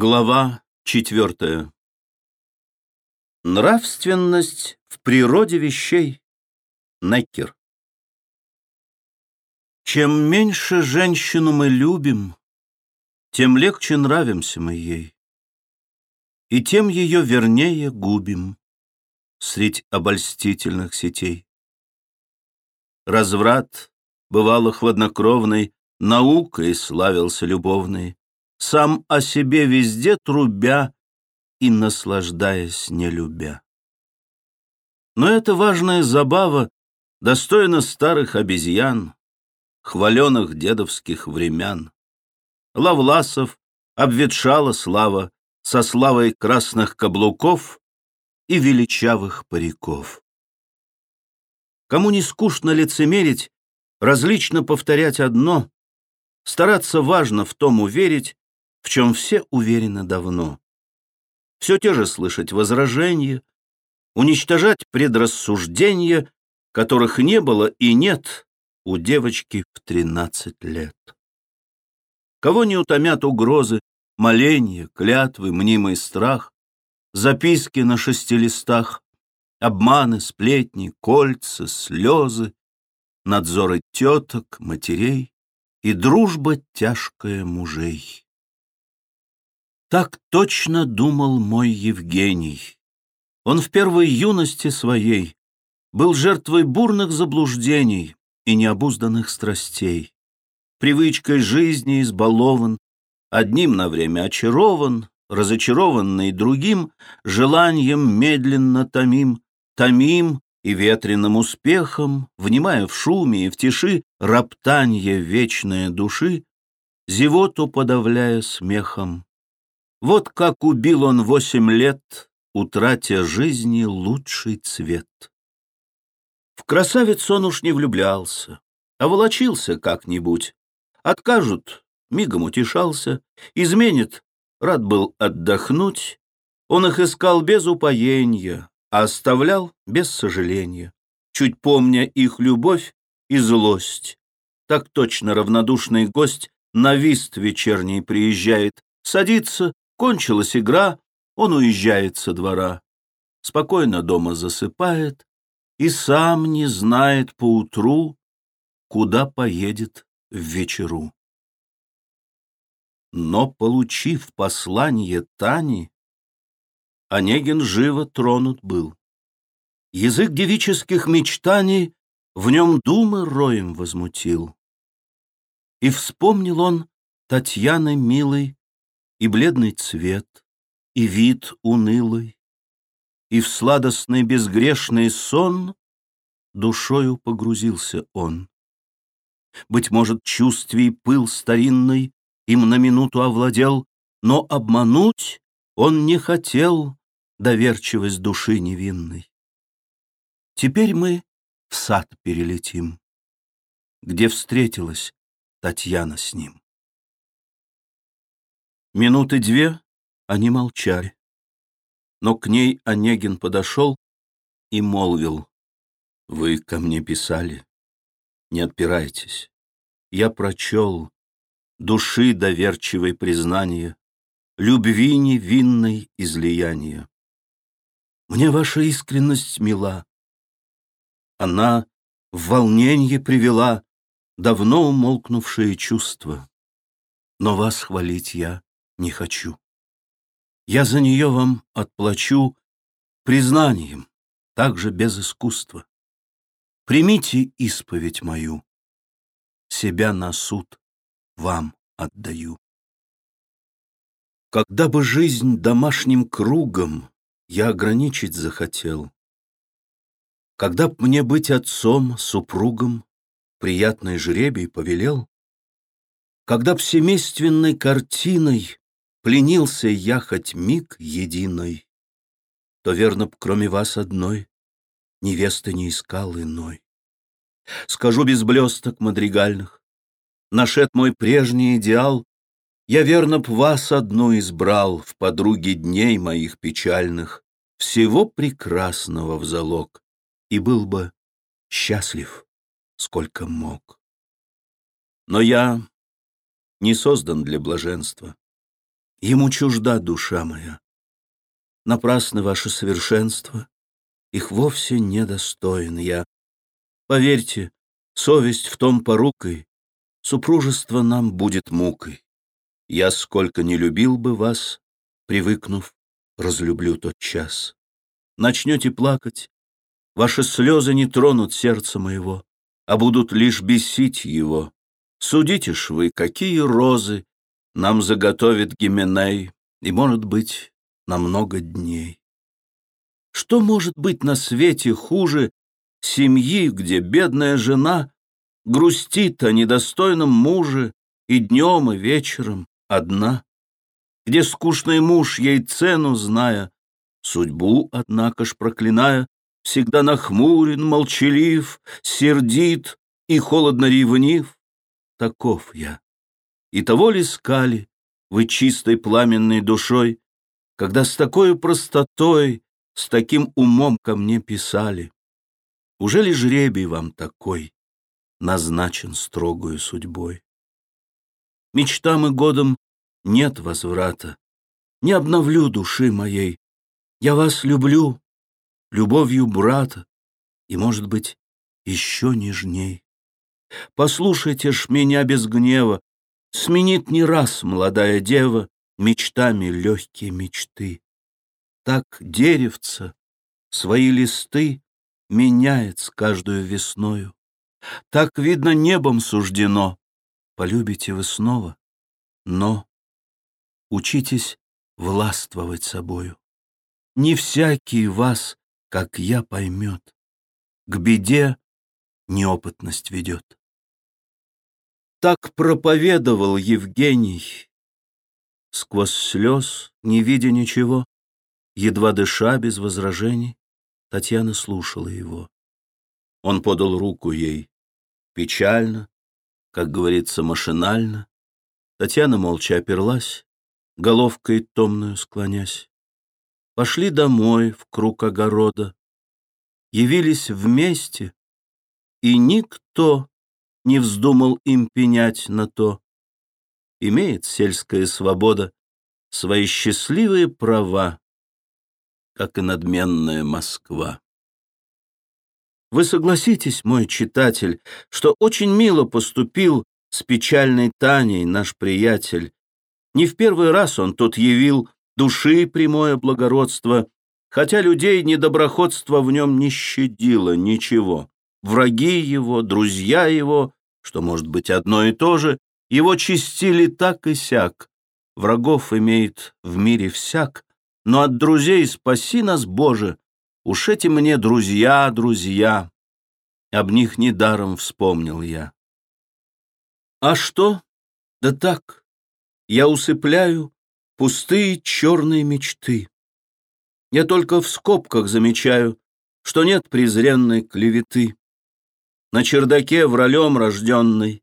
Глава четвертая. Нравственность в природе вещей. Неккер. Чем меньше женщину мы любим, тем легче нравимся мы ей, и тем ее вернее губим средь обольстительных сетей. Разврат, бывало хладнокровный, наукой славился любовный, сам о себе везде трубя и наслаждаясь не любя. Но эта важная забава достойна старых обезьян, хваленых дедовских времен. Лавласов обветшала слава со славой красных каблуков и величавых париков. Кому не скучно лицемерить, различно повторять одно, стараться важно в том уверить, в чем все уверены давно. Все те же слышать возражения, уничтожать предрассуждения, которых не было и нет у девочки в тринадцать лет. Кого не утомят угрозы, моления, клятвы, мнимый страх, записки на шести листах, обманы, сплетни, кольца, слезы, надзоры теток, матерей и дружба тяжкая мужей. Так точно думал мой Евгений. Он в первой юности своей был жертвой бурных заблуждений и необузданных страстей. Привычкой жизни избалован, одним на время очарован, разочарованный другим, желанием медленно томим, томим и ветреным успехом, внимая в шуме и в тиши роптанье вечное души, зевоту подавляя смехом, вот как убил он восемь лет, утратя жизни лучший цвет. В красавец он уж не влюблялся, а волочился как-нибудь. Откажут, мигом утешался, изменит, рад был отдохнуть. Он их искал без упоения, а оставлял без сожаления, чуть помня их любовь и злость. Так точно равнодушный гость на вист вечерний приезжает, садится, Кончилась игра, он уезжает со двора. Спокойно дома засыпает и сам не знает поутру, куда поедет в вечеру. Но, получив послание Тани, Онегин живо тронут был. Язык девических мечтаний в нем думы роем возмутил. И вспомнил он Татьяны милой и бледный цвет, и вид унылый, и в сладостный безгрешный сон душою погрузился он. Быть может, чувствий пыл старинный им на минуту овладел, но обмануть он не хотел доверчивость души невинной. Теперь мы в сад перелетим, где встретилась Татьяна с ним. Минуты две они молчали. Но к ней Онегин подошел и молвил. «Вы ко мне писали. Не отпирайтесь. Я прочел души доверчивой признание, любви невинной излияние. Мне ваша искренность мила. Она в волненье привела давно умолкнувшие чувства. Но вас хвалить я не хочу. Я за нее вам отплачу признанием, также без искусства. Примите исповедь мою, себя на суд вам отдаю. Когда бы жизнь домашним кругом я ограничить захотел, когда б мне быть отцом, супругом, приятный жребий повелел, когда б семейственной картиной Пленился я хоть миг единой, То, верно б, кроме вас одной, Невесты не искал иной. Скажу без блесток мадригальных, Нашед мой прежний идеал, Я, верно б, вас одну избрал В подруге дней моих печальных, Всего прекрасного в залог, И был бы счастлив, сколько мог. Но я не создан для блаженства. Ему чужда душа моя. Напрасны ваши совершенства, их вовсе недостоин я. Поверьте, совесть в том порукой, супружество нам будет мукой. Я сколько не любил бы вас, привыкнув, разлюблю тот час. Начнете плакать, ваши слезы не тронут сердце моего, а будут лишь бесить его. Судите ж вы, какие розы нам заготовит Гименей, и, может быть, на много дней. Что может быть на свете хуже семьи, где бедная жена грустит о недостойном муже и днем, и вечером одна, где скучный муж, ей цену зная, судьбу, однако ж проклиная, всегда нахмурен, молчалив, сердит и холодно ревнив, таков я. И того ли скали вы чистой пламенной душой, когда с такой простотой, с таким умом ко мне писали? Уже ли жребий вам такой назначен строгою судьбой? Мечтам и годом нет возврата, не обновлю души моей. Я вас люблю, любовью брата, и, может быть, еще нежней. Послушайте ж меня без гнева, Сменит не раз молодая дева Мечтами легкие мечты. Так деревца свои листы Меняет с каждую весною. Так, видно, небом суждено. Полюбите вы снова, но Учитесь властвовать собою. Не всякий вас, как я, поймет. К беде неопытность ведет. Так проповедовал Евгений. Сквозь слез, не видя ничего, едва дыша без возражений, Татьяна слушала его. Он подал руку ей. Печально, как говорится, машинально. Татьяна молча оперлась, головкой томную склонясь. Пошли домой в круг огорода, явились вместе, и никто не вздумал им пенять на то. Имеет сельская свобода свои счастливые права, как и надменная Москва. Вы согласитесь, мой читатель, что очень мило поступил с печальной Таней наш приятель. Не в первый раз он тут явил души прямое благородство, хотя людей недоброходство в нем не щадило ничего. Враги его, друзья его что может быть одно и то же, его чистили так и сяк. Врагов имеет в мире всяк, но от друзей спаси нас, Боже, уж эти мне друзья, друзья. Об них недаром вспомнил я. А что? Да так, я усыпляю пустые черные мечты. Я только в скобках замечаю, что нет презренной клеветы на чердаке вралем рожденный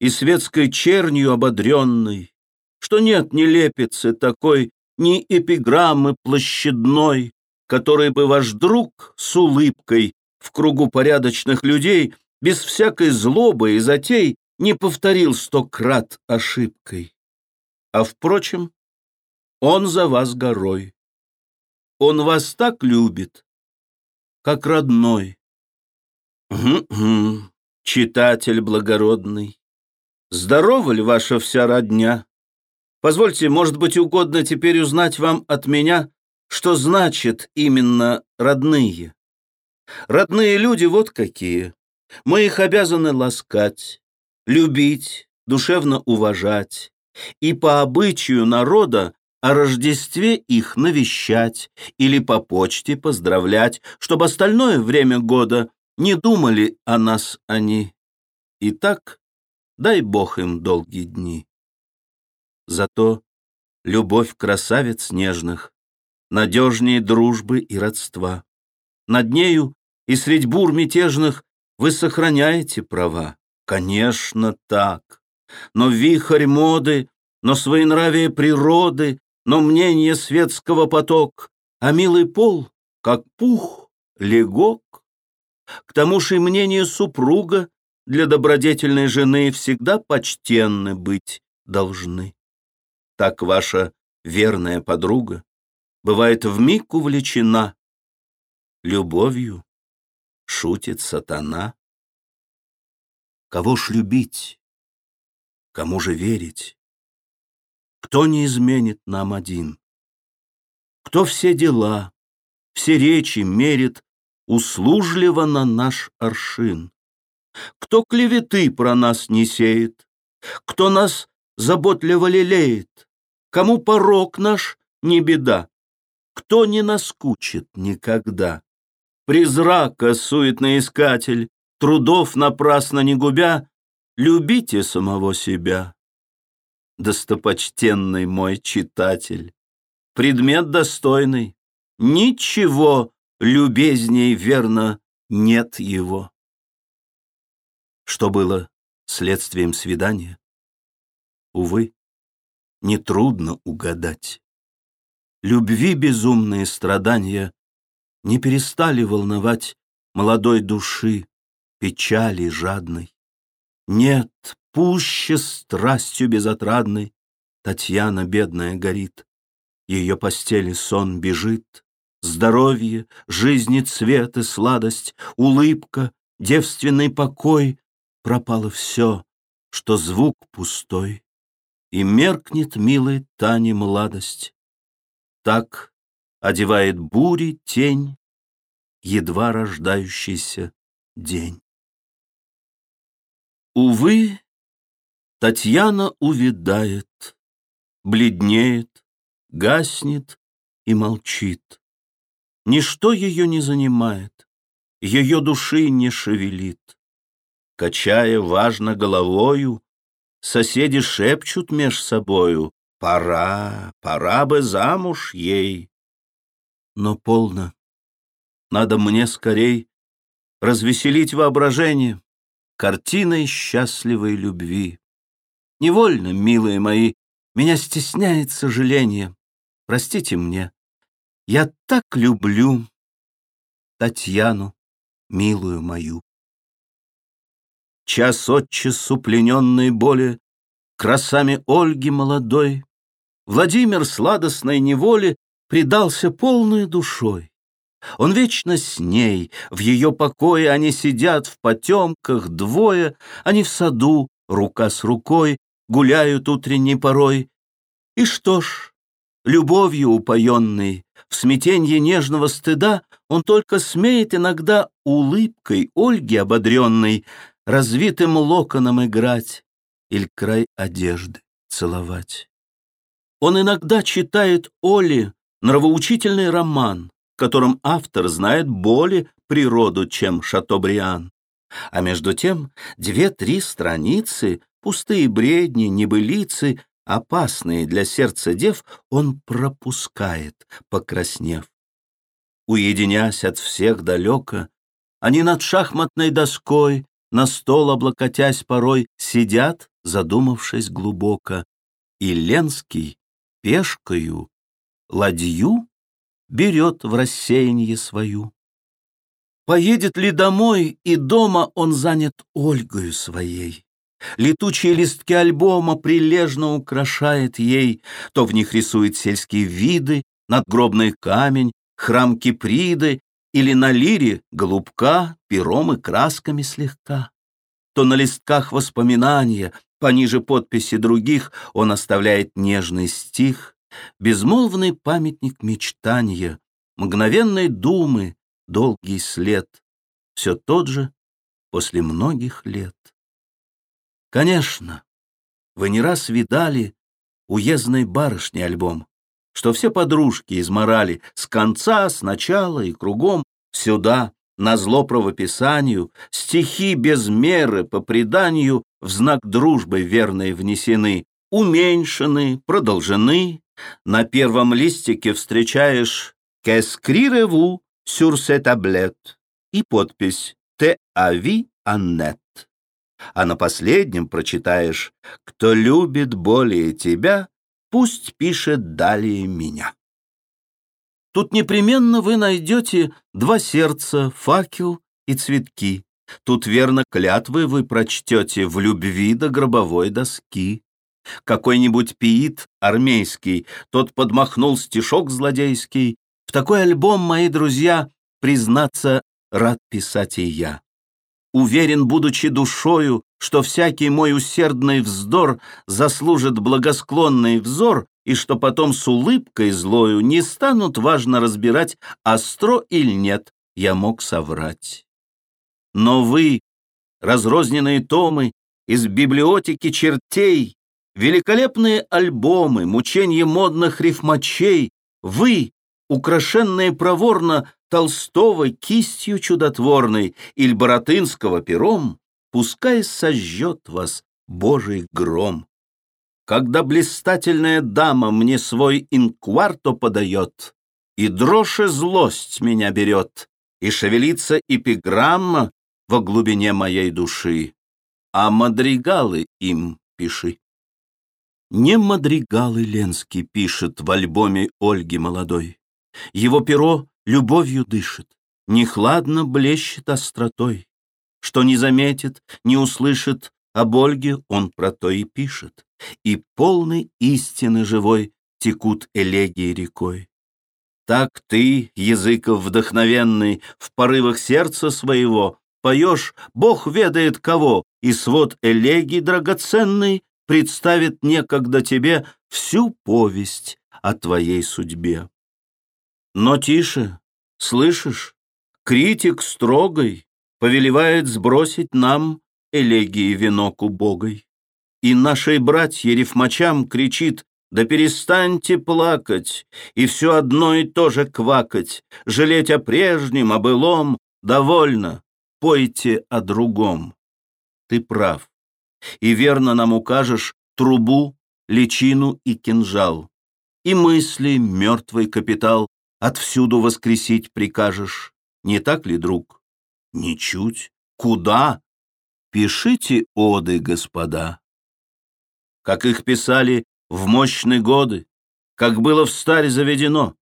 и светской чернью ободренный, что нет ни лепицы такой, ни эпиграммы площадной, который бы ваш друг с улыбкой в кругу порядочных людей без всякой злобы и затей не повторил сто крат ошибкой. А, впрочем, он за вас горой. Он вас так любит, как родной. Гм-гм, читатель благородный, здорова ли ваша вся родня? Позвольте, может быть, угодно теперь узнать вам от меня, что значит именно родные. Родные люди вот какие. Мы их обязаны ласкать, любить, душевно уважать и по обычаю народа о Рождестве их навещать или по почте поздравлять, чтобы остальное время года не думали о нас они. И так дай Бог им долгие дни. Зато любовь красавиц нежных Надежнее дружбы и родства. Над нею и средь бур мятежных Вы сохраняете права. Конечно, так. Но вихрь моды, но своенравие природы, Но мнение светского поток, А милый пол, как пух, легок, к тому же и мнение супруга для добродетельной жены всегда почтенны быть должны. Так ваша верная подруга, Бывает вмиг увлечена. Любовью шутит сатана. Кого ж любить? Кому же верить? Кто не изменит нам один? Кто все дела, все речи мерит Услужливо на наш аршин? Кто клеветы про нас не сеет? Кто нас заботливо лелеет? Кому порог наш не беда? Кто не наскучит никогда? Призрака, суетный искатель, Трудов напрасно не губя, Любите самого себя. Достопочтенный мой читатель, Предмет достойный, Ничего любезней, верно, нет его. Что было следствием свидания? Увы, нетрудно угадать. Любви безумные страдания Не перестали волновать Молодой души, печали жадной. Нет, пуще страстью безотрадной Татьяна бедная горит, Ее постели сон бежит, Здоровье, жизни цвет и сладость, Улыбка, девственный покой, Пропало все, что звук пустой, И меркнет милой Тане младость. Так одевает бури тень Едва рождающийся день. Увы, Татьяна увядает, Бледнеет, гаснет и молчит. Ничто ее не занимает, Ее души не шевелит. Качая важно головою, Соседи шепчут меж собою, Пора, пора бы замуж ей. Но полно. Надо мне скорей развеселить воображение картиной счастливой любви. Невольно, милые мои, меня стесняет сожаление. Простите мне, я так люблю Татьяну, милую мою. Час от часу плененной боли Красами Ольги молодой Владимир сладостной неволе предался полной душой. Он вечно с ней, в ее покое Они сидят в потемках двое, Они в саду, рука с рукой, Гуляют утренней порой. И что ж, любовью упоенный, В смятенье нежного стыда Он только смеет иногда Улыбкой Ольги ободренной Развитым локоном играть Или край одежды целовать. Он иногда читает Оле нравоучительный роман, в котором автор знает более природу, чем Шатобриан. А между тем две-три страницы, пустые бредни, небылицы, опасные для сердца дев, он пропускает, покраснев. Уединясь от всех далеко, они над шахматной доской, на стол облокотясь порой, сидят, задумавшись глубоко, и Ленский пешкою ладью берет в рассеяние свою. Поедет ли домой, и дома он занят Ольгою своей. Летучие листки альбома прилежно украшает ей, то в них рисует сельские виды, надгробный камень, храм Киприды или на лире голубка пером и красками слегка. То на листках воспоминания, Пониже подписи других он оставляет нежный стих, безмолвный памятник мечтания, мгновенной думы, долгий след, все тот же после многих лет. Конечно, вы не раз видали уездной барышни альбом, что все подружки изморали с конца, с начала и кругом сюда, на зло правописанию, стихи без меры по преданию в знак дружбы верной внесены, уменьшены, продолжены. На первом листике встречаешь «Qu'escrirez-vous sur cette tablette» и подпись «Te avis Annette». А на последнем прочитаешь «Кто любит более тебя, пусть пишет далее меня». Тут непременно вы найдете два сердца, факел и цветки. Тут верно клятвы вы прочтете в любви до гробовой доски. Какой-нибудь пиит армейский, тот подмахнул стишок злодейский. В такой альбом, мои друзья, признаться, рад писать и я. Уверен, будучи душою, что всякий мой усердный вздор заслужит благосклонный взор, и что потом с улыбкой злою не станут важно разбирать, остро или нет, я мог соврать. Но вы, разрозненные томы из библиотеки чертей, великолепные альбомы, мучения модных рифмачей, вы, украшенные проворно Толстого кистью чудотворной или Боротынского пером, пускай сожжет вас Божий гром. Когда блистательная дама мне свой инкварто подает, и дрожь и злость меня берет, и шевелится эпиграмма во глубине моей души, а мадригалы им пиши. Не мадригалы Ленский пишет в альбоме Ольги молодой. Его перо любовью дышит, не хладно блещет остротой. Что не заметит, не услышит, об Ольге он про то и пишет. И полной истины живой текут элегии рекой. Так ты, языков вдохновенный, в порывах сердца своего поешь «Бог ведает кого», и свод элегий драгоценный представит некогда тебе всю повесть о твоей судьбе. Но тише, слышишь, критик строгой повелевает сбросить нам элегии венок убогой. И нашей братье рифмачам кричит «Да перестаньте плакать и все одно и то же квакать, жалеть о прежнем, о былом, довольно, пойте о другом». Ты прав, и верно нам укажешь трубу, личину и кинжал, и мысли мертвый капитал отвсюду воскресить прикажешь. Не так ли, друг? Ничуть. Куда? Пишите оды, господа. Как их писали в мощные годы, как было в старе заведено.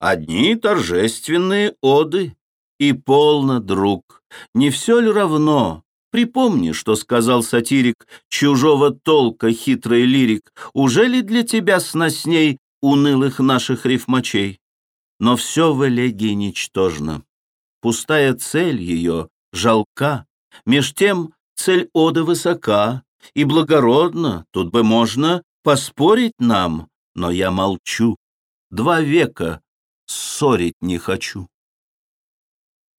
Одни торжественные оды, и полно, друг, не все ли равно? Припомни, что сказал сатирик, чужого толка хитрый лирик, уже ли для тебя сносней унылых наших рифмачей? Но все в элегии ничтожно. Пустая цель ее жалка, меж тем цель оды высока и благородна, тут бы можно поспорить нам, но я молчу. Два века ссорить не хочу.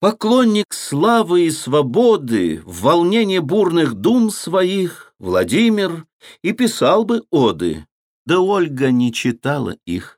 Поклонник славы и свободы, в волнении бурных дум своих, Владимир и писал бы оды, да Ольга не читала их.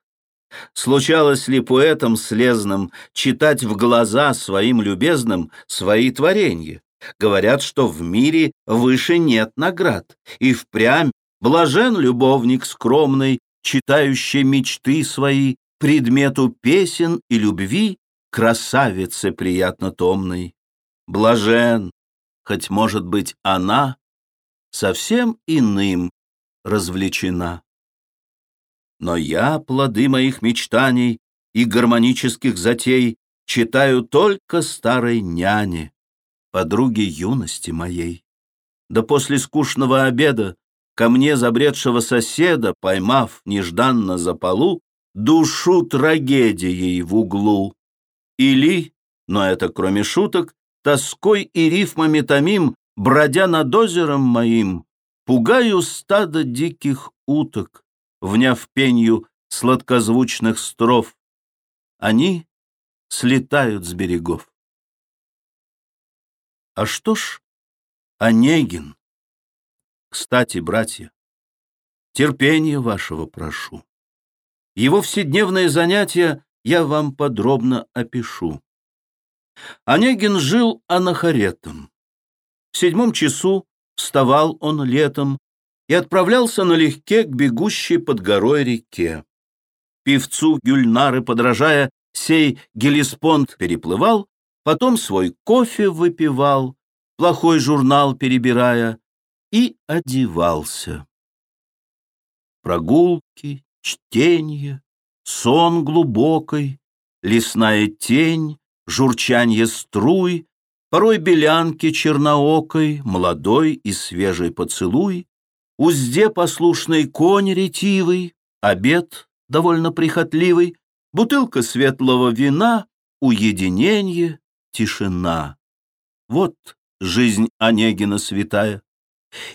Случалось ли поэтам слезным читать в глаза своим любезным свои творения? Говорят, что в мире выше нет наград, и впрямь блажен любовник скромный, читающий мечты свои, предмету песен и любви, красавице приятно томной. Блажен, хоть, может быть, она совсем иным развлечена. Но я плоды моих мечтаний и гармонических затей читаю только старой няне, подруге юности моей. Да после скучного обеда ко мне забредшего соседа, поймав нежданно за полу, душу трагедией в углу. Или, но это кроме шуток, тоской и рифмами томим, бродя над озером моим, пугаю стадо диких уток вняв пенью сладкозвучных стров, они слетают с берегов. А что ж Онегин? Кстати, братья, терпения вашего прошу. Его вседневные занятия я вам подробно опишу. Онегин жил анахаретом. В седьмом часу вставал он летом, и отправлялся налегке к бегущей под горой реке. Певцу Гюльнары, подражая, сей Гелиспонд переплывал, потом свой кофе выпивал, плохой журнал перебирая, и одевался. Прогулки, чтение, сон глубокой, лесная тень, журчанье струй, порой белянки черноокой, молодой и свежий поцелуй, Узде послушный конь ретивый, Обед довольно прихотливый, Бутылка светлого вина, Уединенье, тишина. Вот жизнь Онегина святая.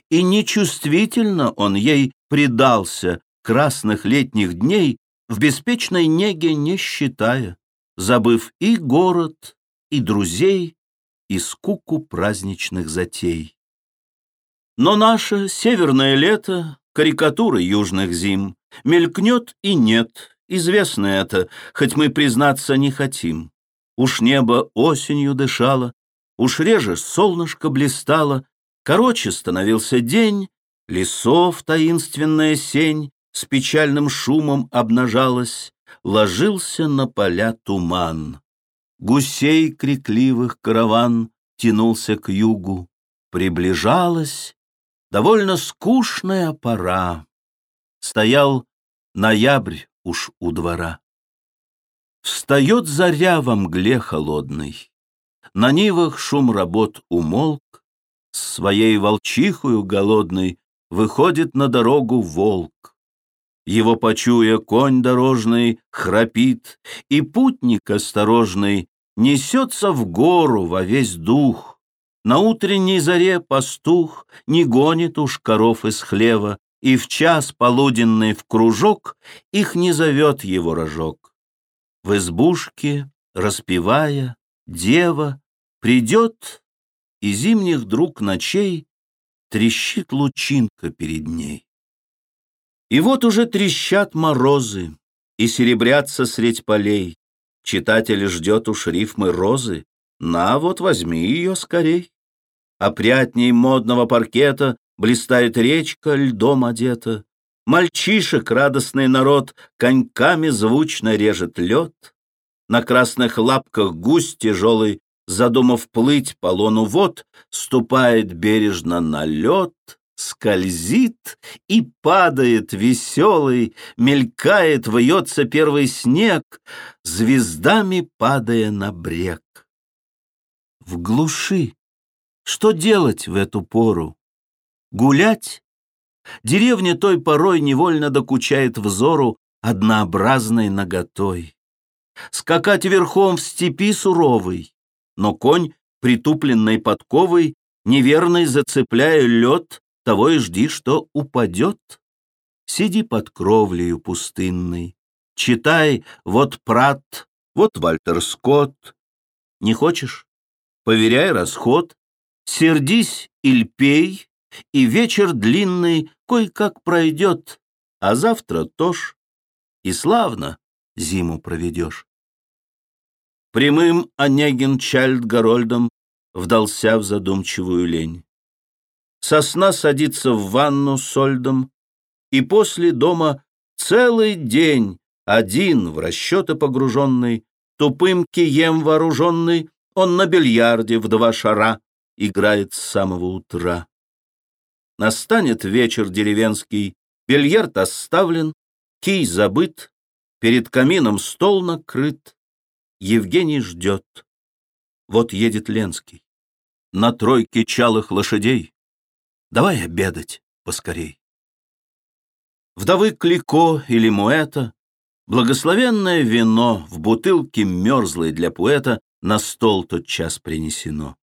И нечувствительно он ей предался красных летних дней, В беспечной неге не считая, Забыв и город, и друзей, И скуку праздничных затей. Но наше северное лето — карикатура южных зим. Мелькнет и нет, известно это, хоть мы признаться не хотим. Уж небо осенью дышало, уж реже солнышко блистало, короче становился день, лесов таинственная сень с печальным шумом обнажалась, ложился на поля туман. Гусей крикливых караван тянулся к югу, приближалась довольно скучная пора. Стоял ноябрь уж у двора. Встает заря во мгле холодной. На нивах шум работ умолк, С своей волчихою голодной Выходит на дорогу волк. Его, почуя, конь дорожный Храпит, и путник осторожный Несется в гору во весь дух, на утренней заре пастух не гонит уж коров из хлева, И в час полуденный в кружок их не зовет его рожок. В избушке, распевая, дева придет, И зимних друг ночей трещит лучинка перед ней. И вот уже трещат морозы, И серебрятся средь полей. Читатель ждет уж рифмы розы, На вот возьми ее скорей. Опрятней модного паркета Блистает речка, льдом одета. Мальчишек радостный народ Коньками звучно режет лед. На красных лапках гусь тяжелый, Задумав плыть по лону вод, Ступает бережно на лед, Скользит и падает веселый, Мелькает, вьется первый снег, Звездами падая на брег. В глуши что делать в эту пору? Гулять? Деревня той порой невольно докучает взору однообразной наготой. Скакать верхом в степи суровой, но конь, притупленной подковой, неверный зацепляя лед, того и жди, что упадет. Сиди под кровлею пустынной, читай вот Прат, вот Вальтер Скотт. Не хочешь? Поверяй расход, Сердись или пей, и вечер длинный кой-как пройдет, а завтра тоже, и славно зиму проведешь. Прямым Онегин Чальд Горольдом вдался в задумчивую лень. Сосна садится в ванну сольдом, и после дома целый день один в расчеты погруженный, тупым кием вооруженный, он на бильярде в два шара играет с самого утра. Настанет вечер деревенский, бильярд оставлен, кий забыт, перед камином стол накрыт. Евгений ждет. Вот едет Ленский. На тройке чалых лошадей. Давай обедать поскорей. Вдовы Клико или Муэта, благословенное вино в бутылке мерзлой для поэта на стол тот час принесено.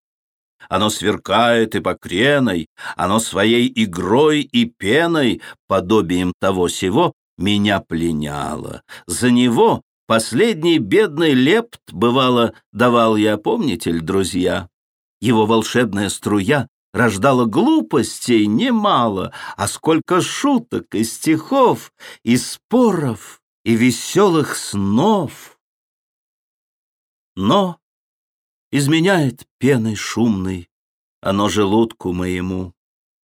Оно сверкает и покреной, оно своей игрой и пеной, подобием того сего, меня пленяло. За него последний бедный лепт, бывало, давал я, помните ли, друзья? Его волшебная струя рождала глупостей немало, а сколько шуток и стихов, и споров, и веселых снов. Но изменяет пеной шумной, оно желудку моему.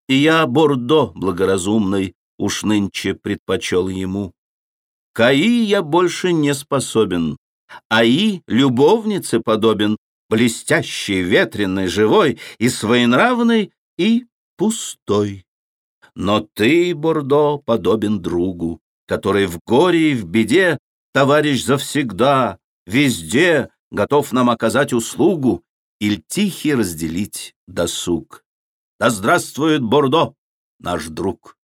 И я бордо благоразумный уж нынче предпочел ему. Каи я больше не способен, аи любовнице подобен, блестящий, ветреный, живой и своенравный, и пустой. Но ты, Бордо, подобен другу, который в горе и в беде, товарищ завсегда, везде готов нам оказать услугу или тихий разделить досуг. Да здравствует Бордо, наш друг!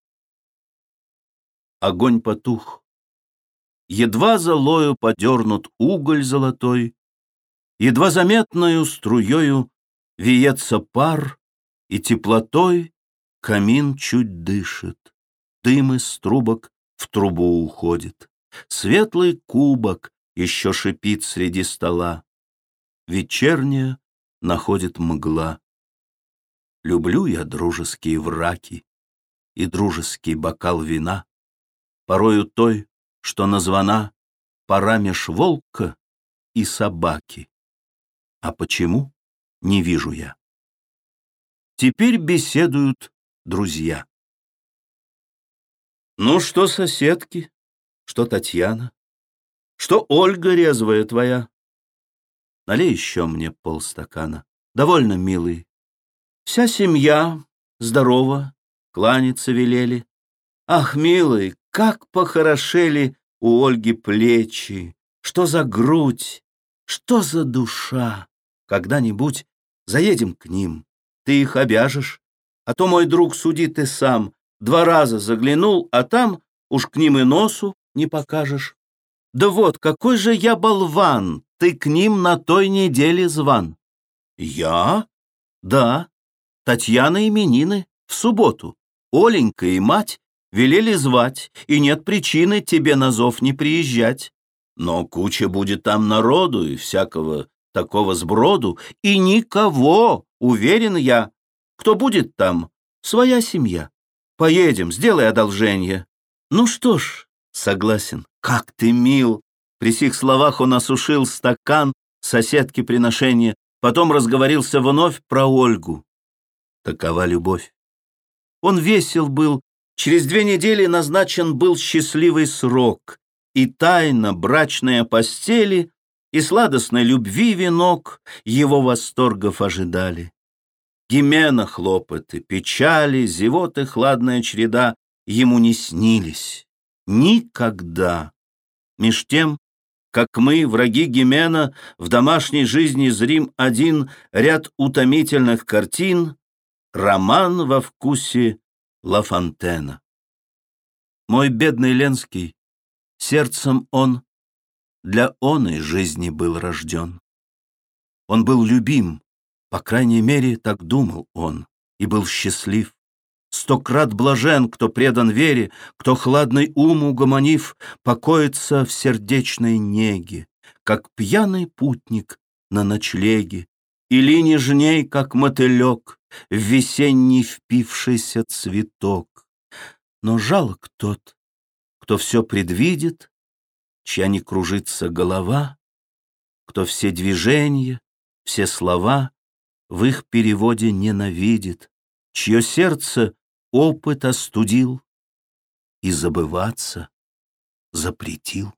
огонь потух. Едва золою подернут уголь золотой, Едва заметною струею виется пар, И теплотой камин чуть дышит, Дым из трубок в трубу уходит. Светлый кубок еще шипит среди стола. Вечерняя находит мгла. Люблю я дружеские враки И дружеский бокал вина, Порою той, что названа Пора меж волка и собаки. А почему, не вижу я. Теперь беседуют друзья. Ну что, соседки, что Татьяна, что Ольга резвая твоя? Налей еще мне полстакана. Довольно, милый. Вся семья здорова, кланяться велели. Ах, милый, как похорошели у Ольги плечи, что за грудь, что за душа. Когда-нибудь заедем к ним, ты их обяжешь, а то мой друг судит ты сам. Два раза заглянул, а там уж к ним и носу не покажешь. Да вот, какой же я болван, ты к ним на той неделе зван. Я? Да. Татьяна именины в субботу. Оленька и мать велели звать, и нет причины тебе на зов не приезжать. Но куча будет там народу и всякого такого сброду, и никого, уверен я, кто будет там, своя семья. Поедем, сделай одолжение. Ну что ж, согласен, как ты мил. При сих словах он осушил стакан соседки приношения, потом разговорился вновь про Ольгу. Такова любовь. Он весел был, через две недели назначен был счастливый срок, и тайна брачная постели и сладостной любви венок его восторгов ожидали. Гимена хлопоты, печали, зевоты хладная череда ему не снились. Никогда. Меж тем, как мы, враги Гимена, в домашней жизни зрим один ряд утомительных картин, роман во вкусе Ла. Мой бедный Ленский, сердцем он для оной жизни был рожден. Он был любим, по крайней мере, так думал он, и был счастлив. Стократ блажен, кто предан вере, кто хладный ум угомонив, покоится в сердечной неге, как пьяный путник на ночлеге, или нежней, как мотылек, в весенний впившийся цветок. Но жалок тот, кто все предвидит чья не кружится голова, кто все движения, все слова в их переводе ненавидит, чье сердце опыт остудил и забываться запретил.